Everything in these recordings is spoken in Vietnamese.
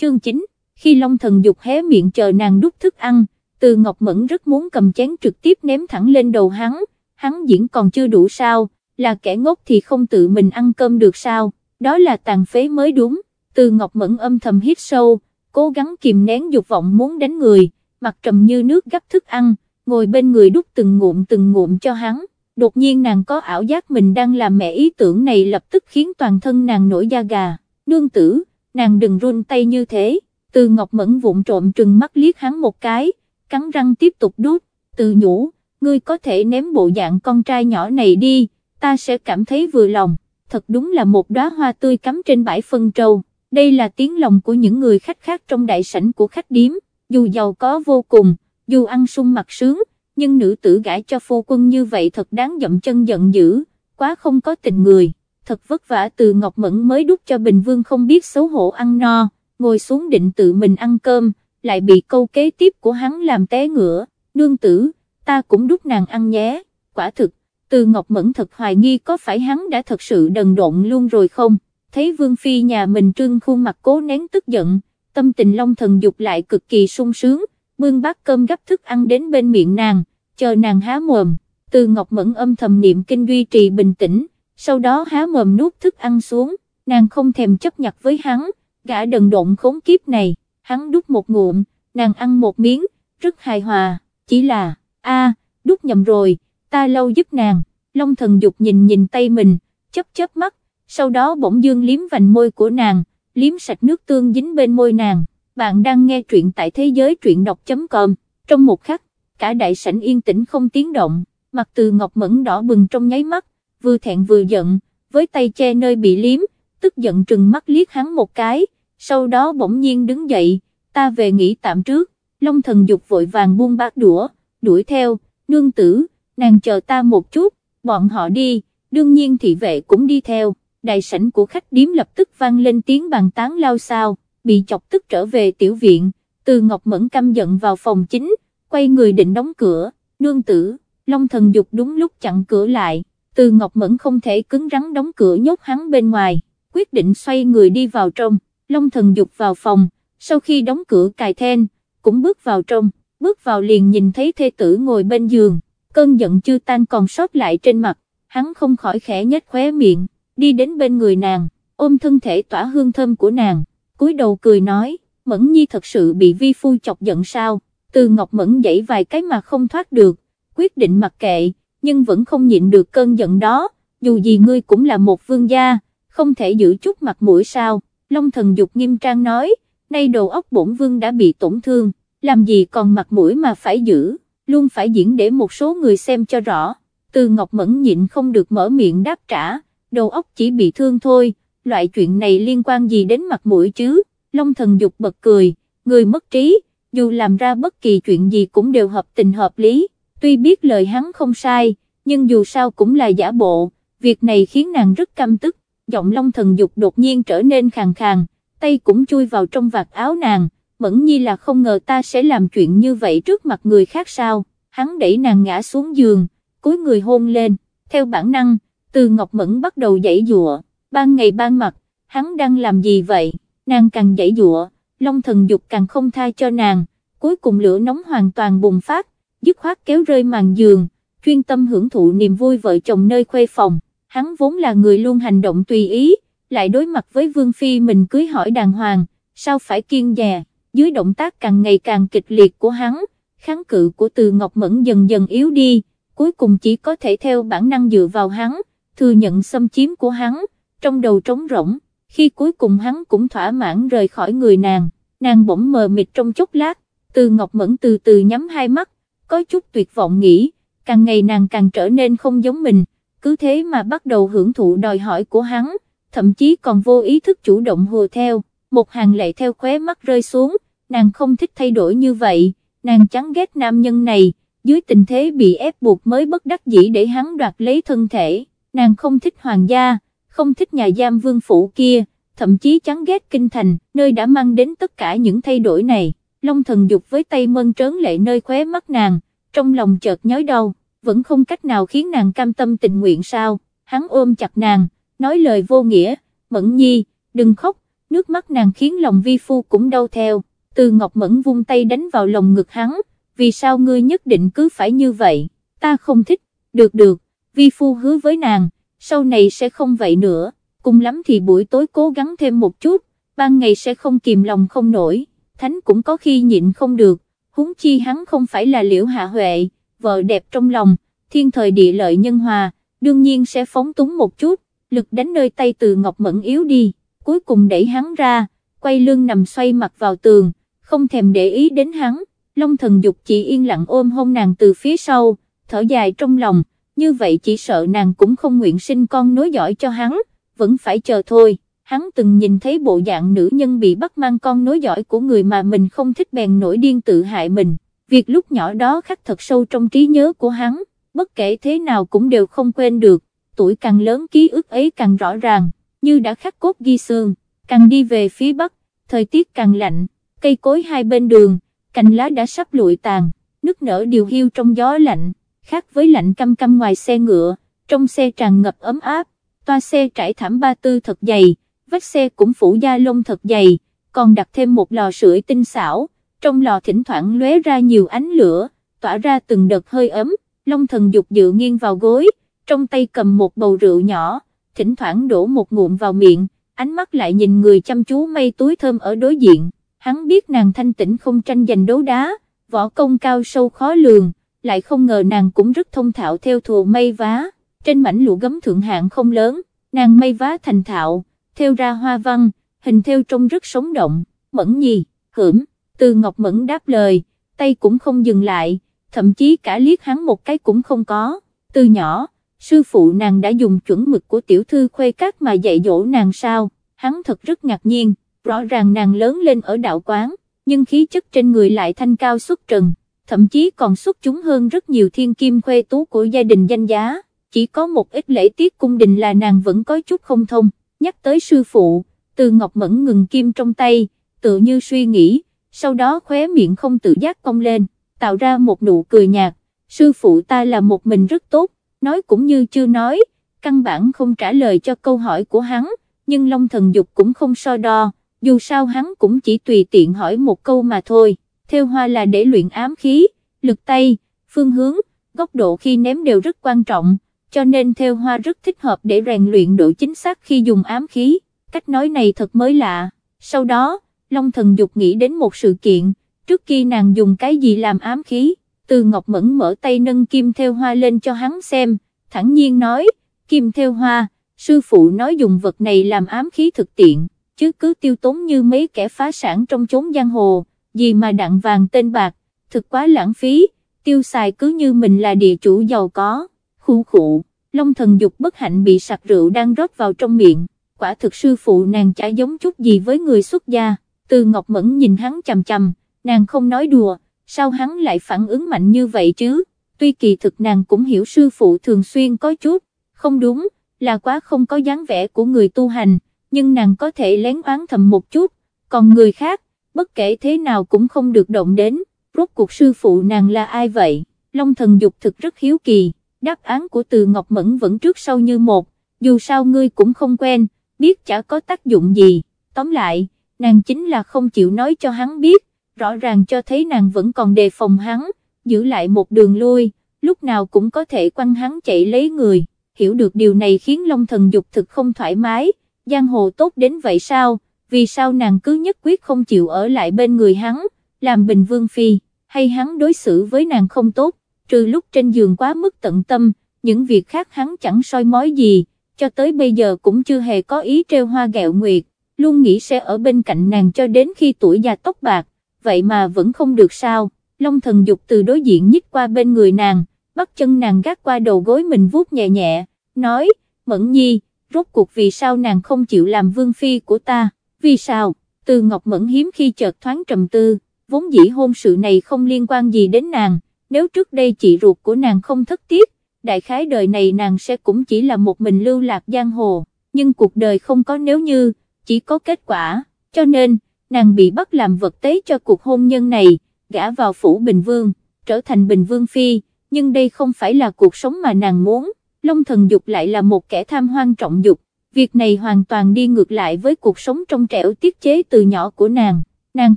chương 9, khi Long Thần Dục hé miệng chờ nàng đút thức ăn, từ Ngọc Mẫn rất muốn cầm chén trực tiếp ném thẳng lên đầu hắn, hắn diễn còn chưa đủ sao, là kẻ ngốc thì không tự mình ăn cơm được sao, đó là tàn phế mới đúng, từ Ngọc Mẫn âm thầm hít sâu, cố gắng kìm nén dục vọng muốn đánh người, mặt trầm như nước gấp thức ăn, ngồi bên người đút từng ngụm từng ngụm cho hắn, đột nhiên nàng có ảo giác mình đang làm mẹ ý tưởng này lập tức khiến toàn thân nàng nổi da gà, nương tử, nàng đừng run tay như thế, từ Ngọc Mẫn vụn trộm trừng mắt liếc hắn một cái, cắn răng tiếp tục đút, từ nhủ, ngươi có thể ném bộ dạng con trai nhỏ này đi, ta sẽ cảm thấy vừa lòng, thật đúng là một đóa hoa tươi cắm trên bãi phân trâu, đây là tiếng lòng của những người khách khác trong đại sảnh của khách điếm, dù giàu có vô cùng, dù ăn sung mặc sướng, nhưng nữ tử gãi cho phu quân như vậy thật đáng dậm chân giận dữ, quá không có tình người, thật vất vả từ Ngọc Mẫn mới đút cho Bình Vương không biết xấu hổ ăn no, ngồi xuống định tự mình ăn cơm, lại bị câu kế tiếp của hắn làm té ngửa, nương tử, ta cũng đút nàng ăn nhé, quả thực, từ Ngọc Mẫn thật hoài nghi có phải hắn đã thật sự đần độn luôn rồi không, thấy Vương Phi nhà mình trương khuôn mặt cố nén tức giận, tâm tình long thần dục lại cực kỳ sung sướng, bưng bát cơm gấp thức ăn đến bên miệng nàng, chờ nàng há mồm, từ Ngọc Mẫn âm thầm niệm kinh duy trì bình tĩnh, sau đó há mồm nuốt thức ăn xuống, nàng không thèm chấp nhặt với hắn, gã đần độn khốn kiếp này, hắn đút một ngụm, nàng ăn một miếng, rất hài hòa, chỉ là, a, đút nhầm rồi, ta lâu giúp nàng, Long thần dục nhìn nhìn tay mình, chấp chớp mắt, sau đó bỗng dương liếm vành môi của nàng, liếm sạch nước tương dính bên môi nàng, bạn đang nghe truyện tại thế giới truyện đọc.com, trong một khắc, cả đại sảnh yên tĩnh không tiếng động, mặt từ ngọc mẫn đỏ bừng trong nháy mắt, vừa thẹn vừa giận, với tay che nơi bị liếm, tức giận trừng mắt liếc hắn một cái, sau đó bỗng nhiên đứng dậy, ta về nghỉ tạm trước, Long thần dục vội vàng buông bát đũa, đuổi theo, nương tử, nàng chờ ta một chút, bọn họ đi, đương nhiên thị vệ cũng đi theo, đại sảnh của khách điếm lập tức vang lên tiếng bàn tán lao sao, bị chọc tức trở về tiểu viện, từ Ngọc Mẫn căm giận vào phòng chính, quay người định đóng cửa, nương tử, Long thần dục đúng lúc chặn cửa lại, từ Ngọc Mẫn không thể cứng rắn đóng cửa nhốt hắn bên ngoài, quyết định xoay người đi vào trong, Long thần dục vào phòng, sau khi đóng cửa cài then, cũng bước vào trong, bước vào liền nhìn thấy thê tử ngồi bên giường, cơn giận chưa tan còn sót lại trên mặt, hắn không khỏi khẽ nhếch khóe miệng, đi đến bên người nàng, ôm thân thể tỏa hương thơm của nàng, cúi đầu cười nói, Mẫn Nhi thật sự bị vi phu chọc giận sao, từ Ngọc Mẫn dãy vài cái mà không thoát được, quyết định mặc kệ, nhưng vẫn không nhịn được cơn giận đó, dù gì ngươi cũng là một vương gia, không thể giữ chút mặt mũi sao, Long thần dục nghiêm trang nói, nay đầu óc bổn vương đã bị tổn thương, làm gì còn mặt mũi mà phải giữ, luôn phải diễn để một số người xem cho rõ, từ Ngọc Mẫn nhịn không được mở miệng đáp trả, đầu óc chỉ bị thương thôi, loại chuyện này liên quan gì đến mặt mũi chứ, Long thần dục bật cười, người mất trí, dù làm ra bất kỳ chuyện gì cũng đều hợp tình hợp lý, tuy biết lời hắn không sai, nhưng dù sao cũng là giả bộ, việc này khiến nàng rất căm tức, giọng Long thần dục đột nhiên trở nên khàn khàn, tay cũng chui vào trong vạt áo nàng, mẫn nhi là không ngờ ta sẽ làm chuyện như vậy trước mặt người khác sao, hắn đẩy nàng ngã xuống giường, cúi người hôn lên, theo bản năng, từ Ngọc Mẫn bắt đầu dãy dụa, ban ngày ban mặt, hắn đang làm gì vậy, nàng càng dãy dụa, Long thần dục càng không tha cho nàng, cuối cùng lửa nóng hoàn toàn bùng phát, dứt khoát kéo rơi màn giường, chuyên tâm hưởng thụ niềm vui vợ chồng nơi khuê phòng, hắn vốn là người luôn hành động tùy ý, lại đối mặt với Vương Phi mình cưới hỏi đàng hoàng, sao phải kiên dè, dưới động tác càng ngày càng kịch liệt của hắn, kháng cự của từ Ngọc Mẫn dần dần yếu đi, cuối cùng chỉ có thể theo bản năng dựa vào hắn, thừa nhận xâm chiếm của hắn, trong đầu trống rỗng, khi cuối cùng hắn cũng thỏa mãn rời khỏi người nàng, nàng bỗng mờ mịt trong chốc lát, từ Ngọc Mẫn từ từ nhắm hai mắt, có chút tuyệt vọng nghĩ, càng ngày nàng càng trở nên không giống mình, cứ thế mà bắt đầu hưởng thụ đòi hỏi của hắn, thậm chí còn vô ý thức chủ động hùa theo, một hàng lệ theo khóe mắt rơi xuống, nàng không thích thay đổi như vậy, nàng chán ghét nam nhân này, dưới tình thế bị ép buộc mới bất đắc dĩ để hắn đoạt lấy thân thể, nàng không thích hoàng gia, không thích nhà giam vương phủ kia, thậm chí chán ghét kinh thành, nơi đã mang đến tất cả những thay đổi này, Long thần dục với tay mân trớn lệ nơi khóe mắt nàng, trong lòng chợt nhói đau, vẫn không cách nào khiến nàng cam tâm tình nguyện sao, hắn ôm chặt nàng, nói lời vô nghĩa, mẫn nhi, đừng khóc, nước mắt nàng khiến lòng vi phu cũng đau theo, từ Ngọc Mẫn vung tay đánh vào lòng ngực hắn, vì sao ngươi nhất định cứ phải như vậy, ta không thích, được được, vi phu hứa với nàng, sau này sẽ không vậy nữa, cùng lắm thì buổi tối cố gắng thêm một chút, ban ngày sẽ không kìm lòng không nổi, thánh cũng có khi nhịn không được, huống chi hắn không phải là liễu hạ huệ, vợ đẹp trong lòng, thiên thời địa lợi nhân hòa, đương nhiên sẽ phóng túng một chút, lực đánh nơi tay từ Ngọc Mẫn yếu đi, cuối cùng đẩy hắn ra, quay lưng nằm xoay mặt vào tường, không thèm để ý đến hắn, Long thần dục chỉ yên lặng ôm hôn nàng từ phía sau, thở dài trong lòng, như vậy chỉ sợ nàng cũng không nguyện sinh con nối dõi cho hắn, vẫn phải chờ thôi. Hắn từng nhìn thấy bộ dạng nữ nhân bị bắt mang con nối dõi của người mà mình không thích bèn nổi điên tự hại mình, việc lúc nhỏ đó khắc thật sâu trong trí nhớ của hắn, bất kể thế nào cũng đều không quên được, tuổi càng lớn ký ức ấy càng rõ ràng, như đã khắc cốt ghi xương, càng đi về phía bắc, thời tiết càng lạnh, cây cối hai bên đường, cành lá đã sắp lụi tàn, nước nở điều hiu trong gió lạnh, khác với lạnh căm căm ngoài xe ngựa, trong xe tràn ngập ấm áp, toa xe trải thảm ba tư thật dày, vách xe cũng phủ da lông thật dày, còn đặt thêm một lò sưởi tinh xảo, trong lò thỉnh thoảng lóe ra nhiều ánh lửa, tỏa ra từng đợt hơi ấm, Long thần dục dự nghiêng vào gối, trong tay cầm một bầu rượu nhỏ, thỉnh thoảng đổ một ngụm vào miệng, ánh mắt lại nhìn người chăm chú mây túi thơm ở đối diện, hắn biết nàng thanh tĩnh không tranh giành đấu đá, võ công cao sâu khó lường, lại không ngờ nàng cũng rất thông thạo theo thùa mây vá, trên mảnh lụa gấm thượng hạng không lớn, nàng mây vá thành thạo, theo ra hoa văn, hình theo trông rất sống động, mẫn nhì, hửm, từ ngọc mẫn đáp lời, tay cũng không dừng lại, thậm chí cả liếc hắn một cái cũng không có, từ nhỏ, sư phụ nàng đã dùng chuẩn mực của tiểu thư khuê các mà dạy dỗ nàng sao, hắn thật rất ngạc nhiên, rõ ràng nàng lớn lên ở đạo quán, nhưng khí chất trên người lại thanh cao xuất trần, thậm chí còn xuất chúng hơn rất nhiều thiên kim khuê tú của gia đình danh giá, chỉ có một ít lễ tiết cung đình là nàng vẫn có chút không thông, nhắc tới sư phụ, từ ngọc mẫn ngừng kim trong tay, tự như suy nghĩ, sau đó khóe miệng không tự giác cong lên, tạo ra một nụ cười nhạt, sư phụ ta là một mình rất tốt, nói cũng như chưa nói, căn bản không trả lời cho câu hỏi của hắn, nhưng Long thần dục cũng không so đo, dù sao hắn cũng chỉ tùy tiện hỏi một câu mà thôi, theo hoa là để luyện ám khí, lực tay, phương hướng, góc độ khi ném đều rất quan trọng, cho nên theo hoa rất thích hợp để rèn luyện độ chính xác khi dùng ám khí, cách nói này thật mới lạ, sau đó, Long thần dục nghĩ đến một sự kiện, trước khi nàng dùng cái gì làm ám khí, từ Ngọc Mẫn mở tay nâng kim theo hoa lên cho hắn xem, thẳng nhiên nói, kim theo hoa, sư phụ nói dùng vật này làm ám khí thực tiện, chứ cứ tiêu tốn như mấy kẻ phá sản trong chốn giang hồ, gì mà đặng vàng tên bạc, thực quá lãng phí, tiêu xài cứ như mình là địa chủ giàu có, khu khụ, long thần dục bất hạnh bị sặc rượu đang rót vào trong miệng, quả thực sư phụ nàng chả giống chút gì với người xuất gia, từ Ngọc Mẫn nhìn hắn chằm chằm, nàng không nói đùa, sao hắn lại phản ứng mạnh như vậy chứ, tuy kỳ thực nàng cũng hiểu sư phụ thường xuyên có chút, không đúng, là quá không có dáng vẻ của người tu hành, nhưng nàng có thể lén oán thầm một chút, còn người khác, bất kể thế nào cũng không được động đến, rốt cuộc sư phụ nàng là ai vậy, Long thần dục thực rất hiếu kỳ, đáp án của từ Ngọc Mẫn vẫn trước sau như một, dù sao ngươi cũng không quen, biết chả có tác dụng gì, tóm lại, nàng chính là không chịu nói cho hắn biết, rõ ràng cho thấy nàng vẫn còn đề phòng hắn, giữ lại một đường lui, lúc nào cũng có thể quăng hắn chạy lấy người, hiểu được điều này khiến Long thần dục thực không thoải mái, giang hồ tốt đến vậy sao, vì sao nàng cứ nhất quyết không chịu ở lại bên người hắn, làm bình vương phi, hay hắn đối xử với nàng không tốt, trừ lúc trên giường quá mức tận tâm, những việc khác hắn chẳng soi mói gì, cho tới bây giờ cũng chưa hề có ý treo hoa gẹo nguyệt, luôn nghĩ sẽ ở bên cạnh nàng cho đến khi tuổi già tóc bạc, vậy mà vẫn không được sao, Long thần dục từ đối diện nhích qua bên người nàng, bắt chân nàng gác qua đầu gối mình vuốt nhẹ nhẹ, nói, Mẫn Nhi, rốt cuộc vì sao nàng không chịu làm vương phi của ta, vì sao, từ Ngọc Mẫn hiếm khi chợt thoáng trầm tư, vốn dĩ hôn sự này không liên quan gì đến nàng, nếu trước đây chị ruột của nàng không thất tiếc, đại khái đời này nàng sẽ cũng chỉ là một mình lưu lạc giang hồ, nhưng cuộc đời không có nếu như, chỉ có kết quả, cho nên, nàng bị bắt làm vật tế cho cuộc hôn nhân này, gã vào phủ Bình Vương, trở thành Bình Vương Phi, nhưng đây không phải là cuộc sống mà nàng muốn, Long thần dục lại là một kẻ tham hoang trọng dục, việc này hoàn toàn đi ngược lại với cuộc sống trong trẻo tiết chế từ nhỏ của nàng, nàng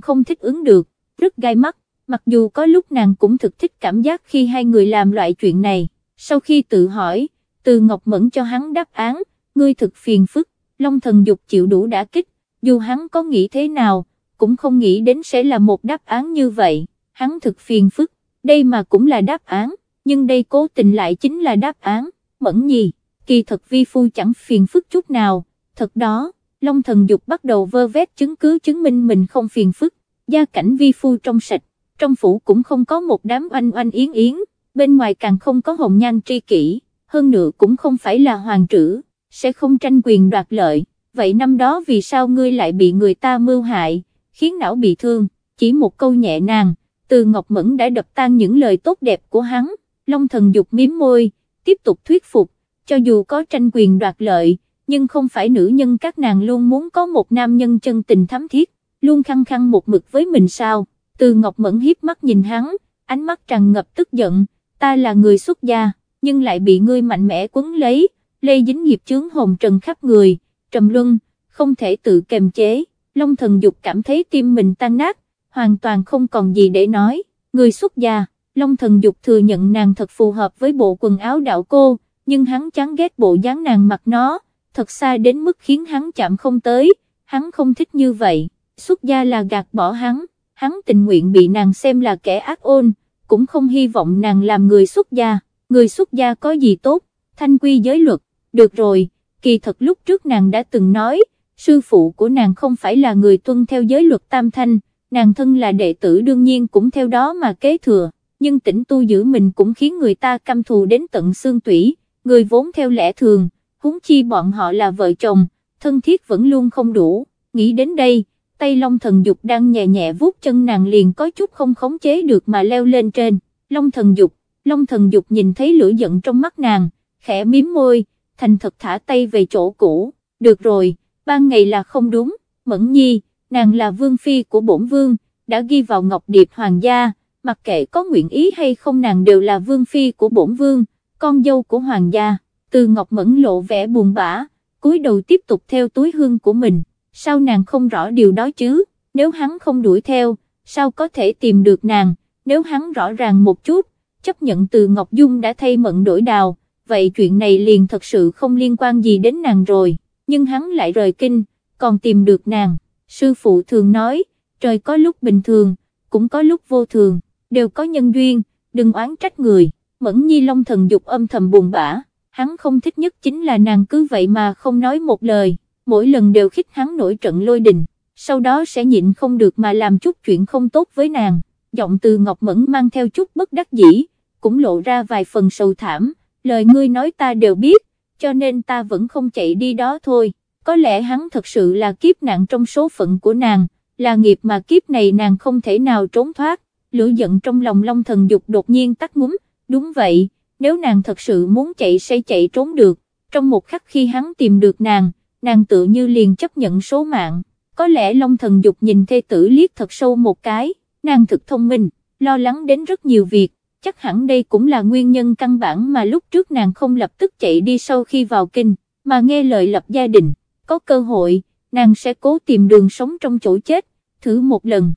không thích ứng được, rất gai mắt, mặc dù có lúc nàng cũng thực thích cảm giác khi hai người làm loại chuyện này, sau khi tự hỏi, từ Ngọc Mẫn cho hắn đáp án, ngươi thực phiền phức, Long thần dục chịu đủ đã kích, dù hắn có nghĩ thế nào, cũng không nghĩ đến sẽ là một đáp án như vậy, hắn thực phiền phức, đây mà cũng là đáp án, nhưng đây cố tình lại chính là đáp án, Mẫn nhì kỳ thật vi phu chẳng phiền phức chút nào, thật đó, Long thần dục bắt đầu vơ vét chứng cứ chứng minh mình không phiền phức, gia cảnh vi phu trong sạch, trong phủ cũng không có một đám oanh oanh yến yến, bên ngoài càng không có hồng nhan tri kỷ, hơn nữa cũng không phải là hoàng trữ, sẽ không tranh quyền đoạt lợi, vậy năm đó vì sao ngươi lại bị người ta mưu hại, khiến não bị thương, chỉ một câu nhẹ nàng, từ Ngọc Mẫn đã đập tan những lời tốt đẹp của hắn, Long thần dục miếm môi, tiếp tục thuyết phục, cho dù có tranh quyền đoạt lợi, nhưng không phải nữ nhân các nàng luôn muốn có một nam nhân chân tình thắm thiết, luôn khăng khăng một mực với mình sao, từ Ngọc Mẫn hiếp mắt nhìn hắn, ánh mắt tràn ngập tức giận, ta là người xuất gia, nhưng lại bị ngươi mạnh mẽ quấn lấy, lây dính nghiệp chướng hồn trần khắp người, trầm luân, không thể tự kềm chế, Long thần dục cảm thấy tim mình tan nát, hoàn toàn không còn gì để nói, người xuất gia, Long thần dục thừa nhận nàng thật phù hợp với bộ quần áo đạo cô, nhưng hắn chán ghét bộ dáng nàng mặc nó, thật xa đến mức khiến hắn chạm không tới, hắn không thích như vậy, xuất gia là gạt bỏ hắn, hắn tình nguyện bị nàng xem là kẻ ác ôn, cũng không hy vọng nàng làm người xuất gia, người xuất gia có gì tốt, thanh quy giới luật, được rồi, kỳ thật lúc trước nàng đã từng nói, sư phụ của nàng không phải là người tuân theo giới luật tam thanh, nàng thân là đệ tử đương nhiên cũng theo đó mà kế thừa, nhưng tỉnh tu giữ mình cũng khiến người ta căm thù đến tận xương tủy, người vốn theo lẽ thường, huống chi bọn họ là vợ chồng, thân thiết vẫn luôn không đủ, nghĩ đến đây, tay Long thần dục đang nhẹ nhẹ vuốt chân nàng liền có chút không khống chế được mà leo lên trên, Long thần dục, Long thần dục nhìn thấy lửa giận trong mắt nàng, khẽ miếm môi, thành thật thả tay về chỗ cũ, được rồi, ban ngày là không đúng, Mẫn Nhi, nàng là vương phi của bổn vương, đã ghi vào ngọc điệp hoàng gia, mặc kệ có nguyện ý hay không nàng đều là vương phi của bổn vương, con dâu của hoàng gia, từ ngọc mẫn lộ vẻ buồn bã, cúi đầu tiếp tục theo túi hương của mình, sao nàng không rõ điều đó chứ, nếu hắn không đuổi theo, sao có thể tìm được nàng, nếu hắn rõ ràng một chút, chấp nhận từ Ngọc Dung đã thay mận đổi đào, vậy chuyện này liền thật sự không liên quan gì đến nàng rồi, nhưng hắn lại rời kinh, còn tìm được nàng, sư phụ thường nói, trời có lúc bình thường, cũng có lúc vô thường, đều có nhân duyên, đừng oán trách người, mẫn nhi long thần dục âm thầm buồn bã, hắn không thích nhất chính là nàng cứ vậy mà không nói một lời, mỗi lần đều khích hắn nổi trận lôi đình, sau đó sẽ nhịn không được mà làm chút chuyện không tốt với nàng, giọng từ Ngọc Mẫn mang theo chút bất đắc dĩ, cũng lộ ra vài phần sầu thảm, lời ngươi nói ta đều biết, cho nên ta vẫn không chạy đi đó thôi, có lẽ hắn thật sự là kiếp nạn trong số phận của nàng, là nghiệp mà kiếp này nàng không thể nào trốn thoát, lửa giận trong lòng long thần dục đột nhiên tắt ngúm, đúng vậy, nếu nàng thật sự muốn chạy sẽ chạy trốn được, trong một khắc khi hắn tìm được nàng, nàng tự như liền chấp nhận số mạng, có lẽ long thần dục nhìn thê tử liếc thật sâu một cái, nàng thực thông minh, lo lắng đến rất nhiều việc, chắc hẳn đây cũng là nguyên nhân căn bản mà lúc trước nàng không lập tức chạy đi sau khi vào kinh, mà nghe lời lập gia đình, có cơ hội, nàng sẽ cố tìm đường sống trong chỗ chết, thử một lần.